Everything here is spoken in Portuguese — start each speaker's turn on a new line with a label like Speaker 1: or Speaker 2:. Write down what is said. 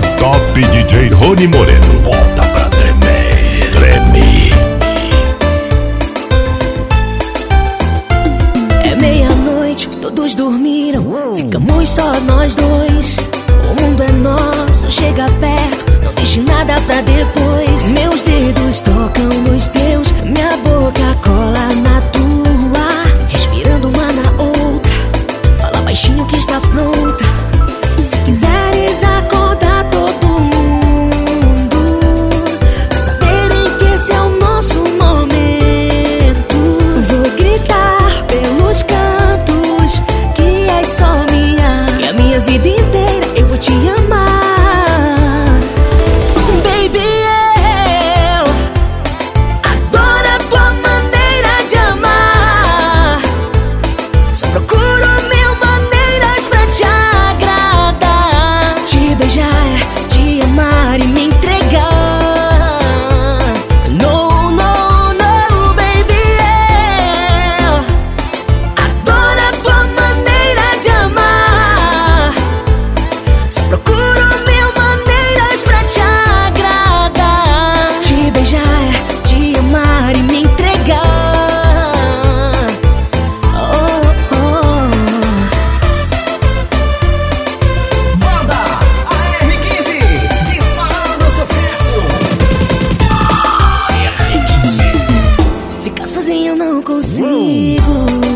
Speaker 1: top DJ Rony Moreno. volta pra tremer. Treme.
Speaker 2: É meia-noite, todos dormiram. Ficamos só nós dois. O mundo é nosso, chega perto. Não deixe nada pra depois. te amar e me entregar. No, no, no, baby, eu adoro a tua maneira de amar. Só procura. Zibu.